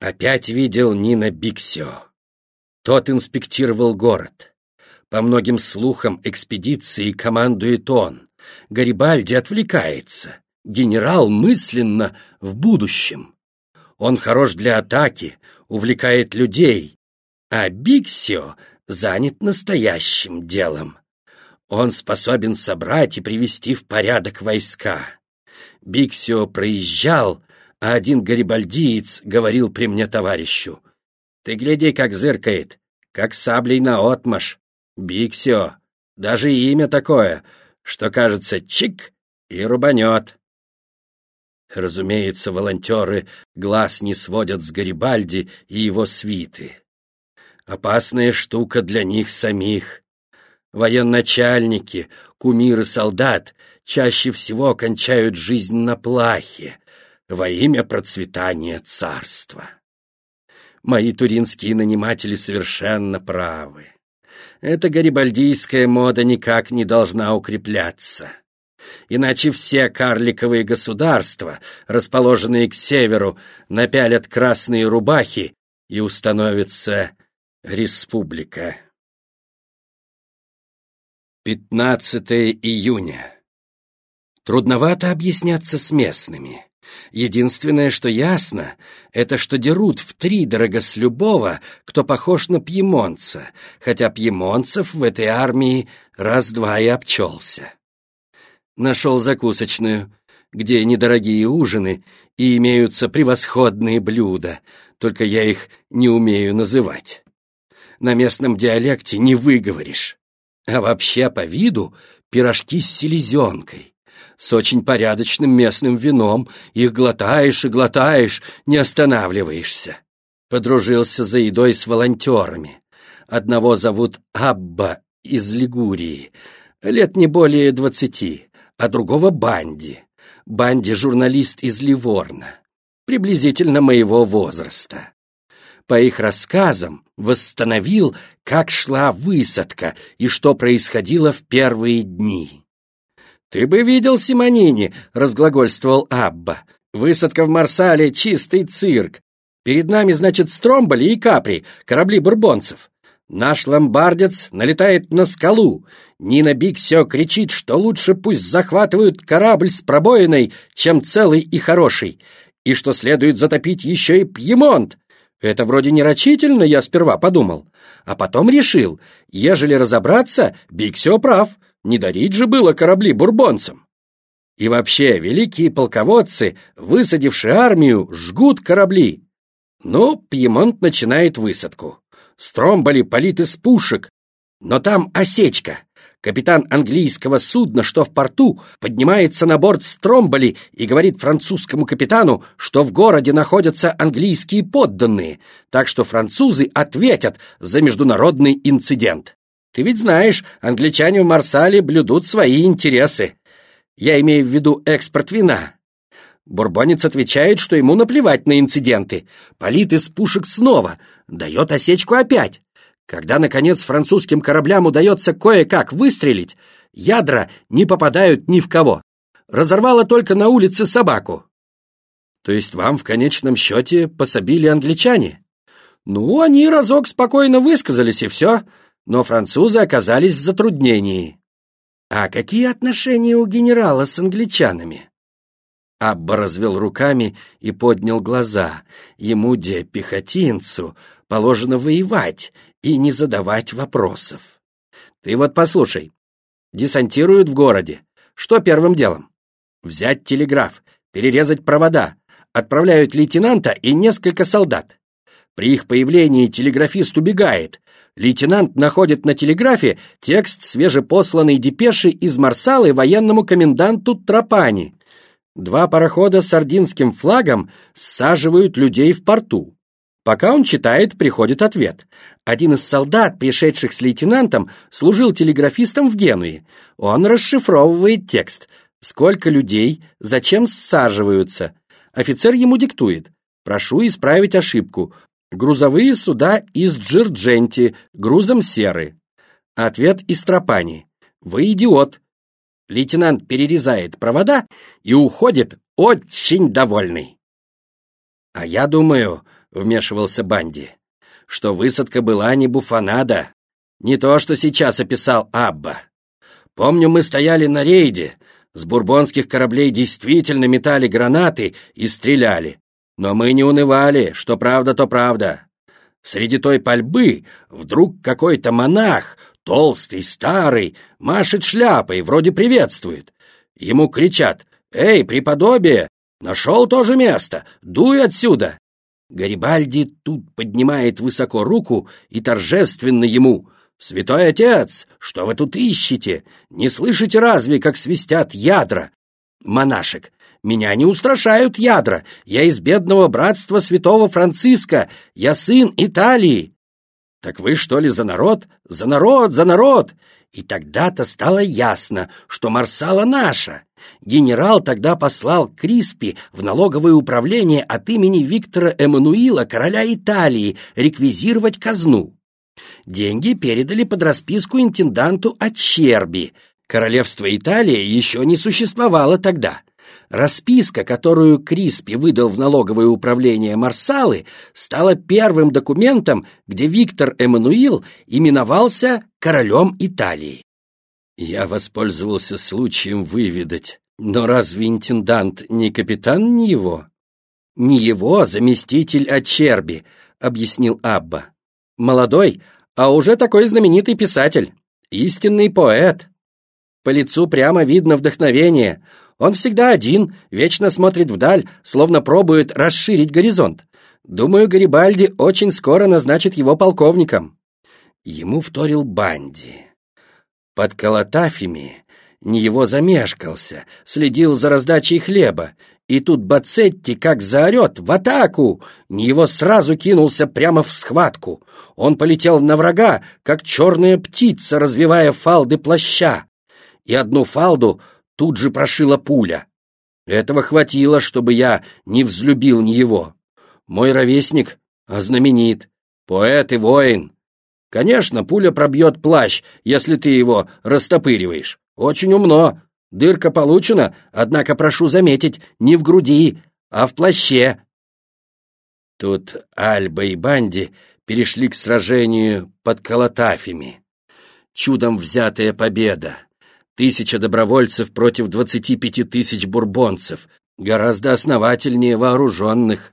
Опять видел Нина Биксио. Тот инспектировал город. По многим слухам экспедиции командует он. Гарибальди отвлекается. Генерал мысленно в будущем. Он хорош для атаки, увлекает людей, а Биксио занят настоящим делом. Он способен собрать и привести в порядок войска. Биксио проезжал, а один гарибальдиец говорил при мне товарищу. «Ты гляди, как зыркает, как саблей наотмашь. Биксио, даже имя такое, что, кажется, чик и рубанет». Разумеется, волонтеры глаз не сводят с Гарибальди и его свиты. Опасная штука для них самих. Военачальники, кумиры солдат чаще всего кончают жизнь на плахе во имя процветания царства. Мои туринские наниматели совершенно правы. Эта гарибальдийская мода никак не должна укрепляться иначе все карликовые государства, расположенные к северу, напялят красные рубахи и установится республика. 15 июня. Трудновато объясняться с местными. Единственное, что ясно, это что дерут в три дорого с любого, кто похож на пьемонца, хотя пьемонцев в этой армии раз-два и обчелся. Нашел закусочную, где недорогие ужины и имеются превосходные блюда, только я их не умею называть. На местном диалекте не выговоришь. А вообще по виду пирожки с селезенкой. С очень порядочным местным вином их глотаешь и глотаешь, не останавливаешься. Подружился за едой с волонтерами. Одного зовут Абба из Лигурии, лет не более двадцати а другого Банди. Банди — журналист из Ливорна, приблизительно моего возраста. По их рассказам восстановил, как шла высадка и что происходило в первые дни. «Ты бы видел Симонини», — разглагольствовал Абба. «Высадка в Марсале — чистый цирк. Перед нами, значит, Стромболи и Капри, корабли бурбонцев. Наш ломбардец налетает на скалу. Нина Биксио кричит, что лучше пусть захватывают корабль с пробоиной, чем целый и хороший, и что следует затопить еще и Пьемонт. Это вроде нерочительно, я сперва подумал. А потом решил, ежели разобраться, Биксио прав, не дарить же было корабли бурбонцам. И вообще, великие полководцы, высадившие армию, жгут корабли. Ну, Пьемонт начинает высадку. Стромболи палит из пушек, но там осечка. Капитан английского судна, что в порту, поднимается на борт Стромболи и говорит французскому капитану, что в городе находятся английские подданные, так что французы ответят за международный инцидент. Ты ведь знаешь, англичане в Марсале блюдут свои интересы. Я имею в виду экспорт вина. Бурбонец отвечает, что ему наплевать на инциденты. Палит из пушек снова, дает осечку опять. Когда, наконец, французским кораблям удается кое-как выстрелить, ядра не попадают ни в кого. Разорвало только на улице собаку. То есть вам в конечном счете пособили англичане? Ну, они разок спокойно высказались, и все. Но французы оказались в затруднении. А какие отношения у генерала с англичанами? Абба развел руками и поднял глаза. Ему, де пехотинцу, положено воевать и не задавать вопросов. Ты вот послушай. Десантируют в городе. Что первым делом? Взять телеграф, перерезать провода. Отправляют лейтенанта и несколько солдат. При их появлении телеграфист убегает. Лейтенант находит на телеграфе текст свежепосланной депеши из Марсалы военному коменданту Тропани. Два парохода с сардинским флагом саживают людей в порту. Пока он читает, приходит ответ. Один из солдат, пришедших с лейтенантом, служил телеграфистом в Генуе. Он расшифровывает текст. Сколько людей, зачем саживаются? Офицер ему диктует. Прошу исправить ошибку. Грузовые суда из Джирдженти, грузом серы. Ответ из Тропани. Вы идиот. Лейтенант перерезает провода и уходит очень довольный. «А я думаю», — вмешивался Банди, — «что высадка была не буфанада, не то, что сейчас описал Абба. Помню, мы стояли на рейде, с бурбонских кораблей действительно метали гранаты и стреляли. Но мы не унывали, что правда, то правда. Среди той пальбы вдруг какой-то монах, толстый, старый, машет шляпой, вроде приветствует. Ему кричат «Эй, преподобие, нашел тоже место, дуй отсюда!» Гарибальди тут поднимает высоко руку и торжественно ему «Святой отец, что вы тут ищете? Не слышите разве, как свистят ядра?» «Монашек, меня не устрашают ядра. Я из бедного братства святого Франциска. Я сын Италии». «Так вы что ли за народ? За народ, за народ!» И тогда-то стало ясно, что Марсала наша. Генерал тогда послал Криспи в налоговое управление от имени Виктора Эммануила, короля Италии, реквизировать казну. Деньги передали под расписку интенданту Ачерби. Королевство Италия еще не существовало тогда. Расписка, которую Криспи выдал в налоговое управление Марсалы, стала первым документом, где Виктор Эммануил именовался королем Италии. Я воспользовался случаем выведать, но разве интендант не капитан не его? Не его, а заместитель Ачерби, объяснил Абба. Молодой, а уже такой знаменитый писатель, истинный поэт. По лицу прямо видно вдохновение. Он всегда один, вечно смотрит вдаль, словно пробует расширить горизонт. Думаю, Гарибальди очень скоро назначит его полковником. Ему вторил Банди. Под Калатафями не его замешкался, следил за раздачей хлеба, и тут Бацетти как заорет «В атаку!» Его сразу кинулся прямо в схватку. Он полетел на врага, как черная птица, развивая фалды плаща. И одну фалду тут же прошила пуля. Этого хватило, чтобы я не взлюбил ни его. Мой ровесник, а знаменит, поэт и воин. Конечно, пуля пробьет плащ, если ты его растопыриваешь. Очень умно, Дырка получена, однако, прошу заметить, не в груди, а в плаще. Тут Альба и Банди перешли к сражению под Калатафями. Чудом взятая победа. Тысяча добровольцев против двадцати пяти тысяч бурбонцев, гораздо основательнее вооруженных.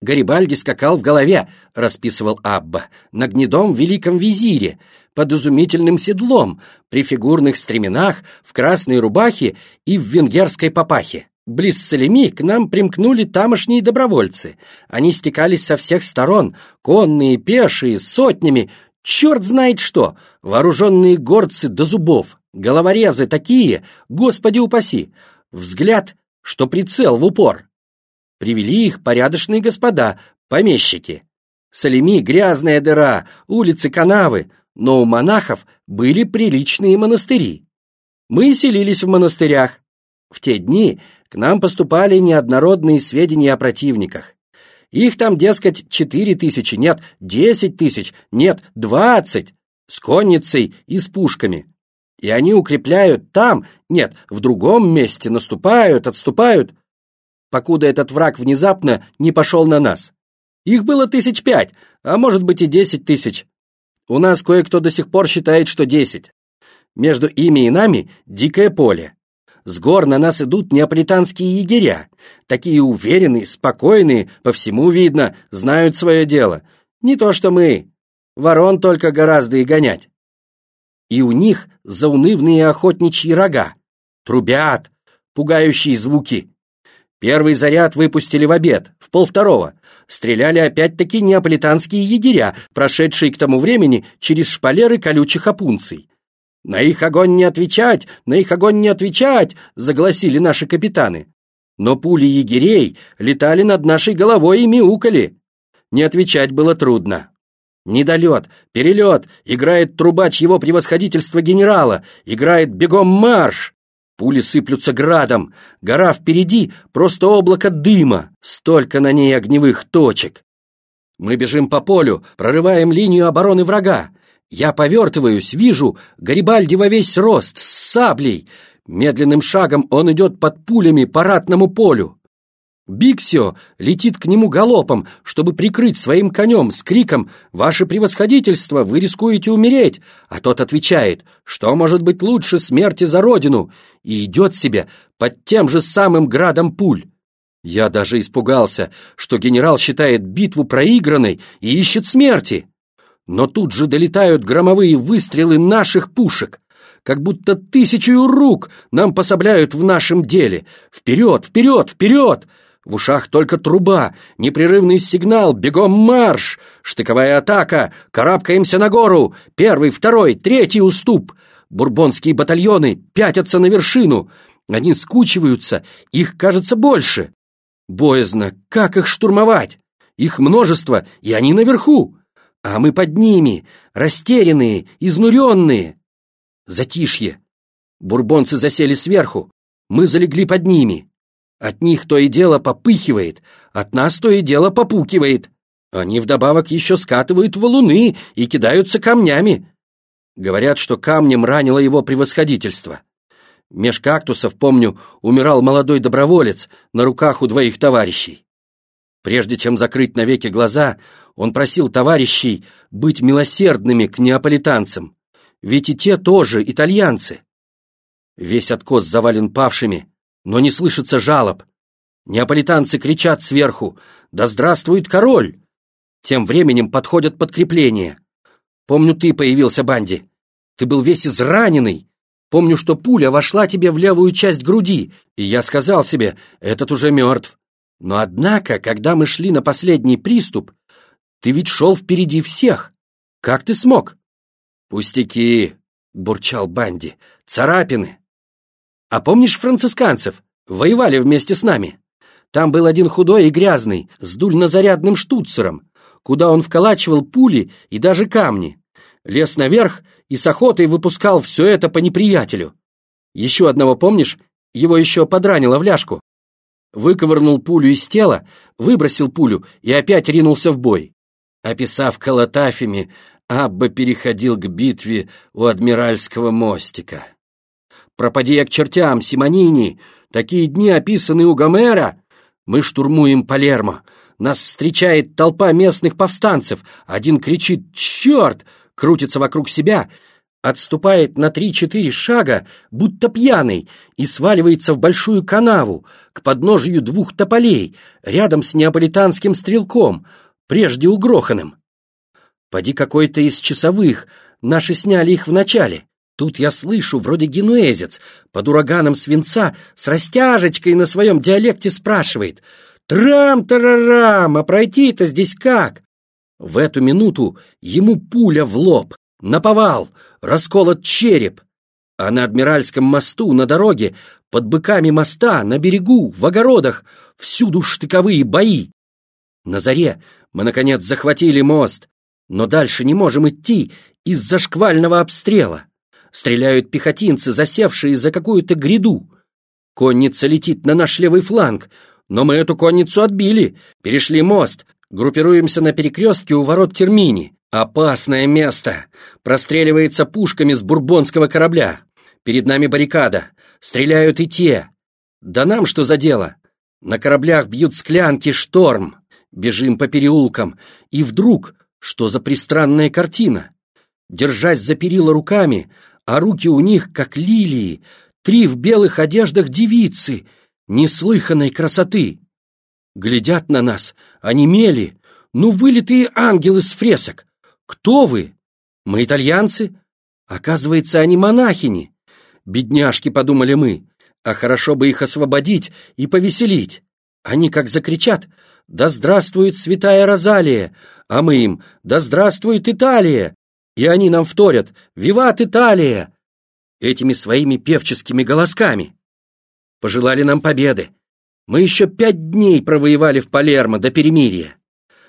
Гарибальди скакал в голове, расписывал Абба, на гнедом великом визире, под изумительным седлом, при фигурных стременах, в красной рубахе и в венгерской папахе. Близ Салеми к нам примкнули тамошние добровольцы. Они стекались со всех сторон, конные, пешие, сотнями, черт знает что, вооруженные горцы до зубов, головорезы такие, господи упаси, взгляд, что прицел в упор. Привели их порядочные господа, помещики. Салеми — грязная дыра, улицы, канавы, но у монахов были приличные монастыри. Мы селились в монастырях. В те дни к нам поступали неоднородные сведения о противниках. Их там, дескать, четыре тысячи, нет, десять тысяч, нет, двадцать, с конницей и с пушками. И они укрепляют там, нет, в другом месте, наступают, отступают, покуда этот враг внезапно не пошел на нас. Их было тысяч пять, а может быть и десять тысяч. У нас кое-кто до сих пор считает, что десять. Между ими и нами дикое поле. С гор на нас идут неаполитанские егеря. Такие уверенные, спокойные, по всему видно, знают свое дело. Не то что мы. Ворон только гораздо и гонять. И у них заунывные охотничьи рога. Трубят, пугающие звуки. Первый заряд выпустили в обед, в полвторого. Стреляли опять-таки неаполитанские егеря, прошедшие к тому времени через шпалеры колючих опунций. «На их огонь не отвечать! На их огонь не отвечать!» — загласили наши капитаны. Но пули егерей летали над нашей головой и мяукали. Не отвечать было трудно. Недолет, перелет, играет трубач его превосходительства генерала, играет бегом марш. Пули сыплются градом, гора впереди — просто облако дыма, столько на ней огневых точек. Мы бежим по полю, прорываем линию обороны врага. Я повертываюсь, вижу, Гарибальди во весь рост, с саблей. Медленным шагом он идет под пулями по ратному полю. Биксио летит к нему галопом, чтобы прикрыть своим конем с криком «Ваше превосходительство, вы рискуете умереть!» А тот отвечает «Что может быть лучше смерти за родину?» и идет себе под тем же самым градом пуль. Я даже испугался, что генерал считает битву проигранной и ищет смерти. Но тут же долетают громовые выстрелы наших пушек, как будто тысячу рук нам пособляют в нашем деле. Вперед, вперед, вперед! В ушах только труба, непрерывный сигнал, бегом марш, штыковая атака, карабкаемся на гору, первый, второй, третий уступ. Бурбонские батальоны пятятся на вершину, они скучиваются, их, кажется, больше. Боязно, как их штурмовать? Их множество, и они наверху, а мы под ними, растерянные, изнуренные. Затишье. Бурбонцы засели сверху, мы залегли под ними. От них то и дело попыхивает, от нас то и дело попукивает. Они вдобавок еще скатывают валуны и кидаются камнями. Говорят, что камнем ранило его превосходительство. Меж кактусов, помню, умирал молодой доброволец на руках у двоих товарищей. Прежде чем закрыть навеки глаза, он просил товарищей быть милосердными к неаполитанцам, ведь и те тоже итальянцы. Весь откос завален павшими, но не слышится жалоб. Неаполитанцы кричат сверху «Да здравствует король!» Тем временем подходят подкрепления. Помню, ты появился, Банди. Ты был весь израненный. Помню, что пуля вошла тебе в левую часть груди, и я сказал себе, этот уже мертв. Но однако, когда мы шли на последний приступ, ты ведь шел впереди всех. Как ты смог? Пустяки, бурчал Банди, царапины. А помнишь францисканцев? Воевали вместе с нами. Там был один худой и грязный, с дульнозарядным штуцером, куда он вколачивал пули и даже камни. Лез наверх и с охотой выпускал все это по неприятелю. Еще одного помнишь? Его еще подранило в ляжку. Выковырнул пулю из тела, выбросил пулю и опять ринулся в бой. Описав колотафями, Абба переходил к битве у Адмиральского мостика. Пропади я к чертям, Симонини! Такие дни описаны у Гомера! Мы штурмуем Палермо. Нас встречает толпа местных повстанцев. Один кричит «Черт!» крутится вокруг себя, отступает на три-четыре шага, будто пьяный, и сваливается в большую канаву, к подножию двух тополей, рядом с неаполитанским стрелком, прежде угроханным. Поди какой-то из часовых, наши сняли их вначале. Тут я слышу, вроде генуэзец, под ураганом свинца, с растяжечкой на своем диалекте спрашивает «Трам-тарарам, а пройти-то здесь как?» В эту минуту ему пуля в лоб, наповал, расколот череп. А на Адмиральском мосту, на дороге, под быками моста, на берегу, в огородах, всюду штыковые бои. На заре мы, наконец, захватили мост, но дальше не можем идти из-за шквального обстрела. Стреляют пехотинцы, засевшие за какую-то гряду. Конница летит на наш левый фланг, но мы эту конницу отбили, перешли мост, группируемся на перекрестке у ворот Термини. Опасное место. Простреливается пушками с бурбонского корабля. Перед нами баррикада. Стреляют и те. Да нам что за дело? На кораблях бьют склянки, шторм. Бежим по переулкам. И вдруг, что за пристранная картина? Держась за перила руками, а руки у них, как лилии, три в белых одеждах девицы, неслыханной красоты. Глядят на нас, онемели, ну вылитые ангелы с фресок. Кто вы? Мы итальянцы? Оказывается, они монахини. Бедняжки, подумали мы, а хорошо бы их освободить и повеселить. Они как закричат «Да здравствует святая Розалия!» А мы им «Да здравствует Италия!» И они нам вторят «Виват Италия!» этими своими певческими голосками. Пожелали нам победы. Мы еще пять дней провоевали в Палермо до перемирия.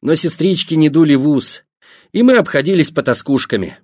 Но сестрички не дули в ус, и мы обходились потаскушками.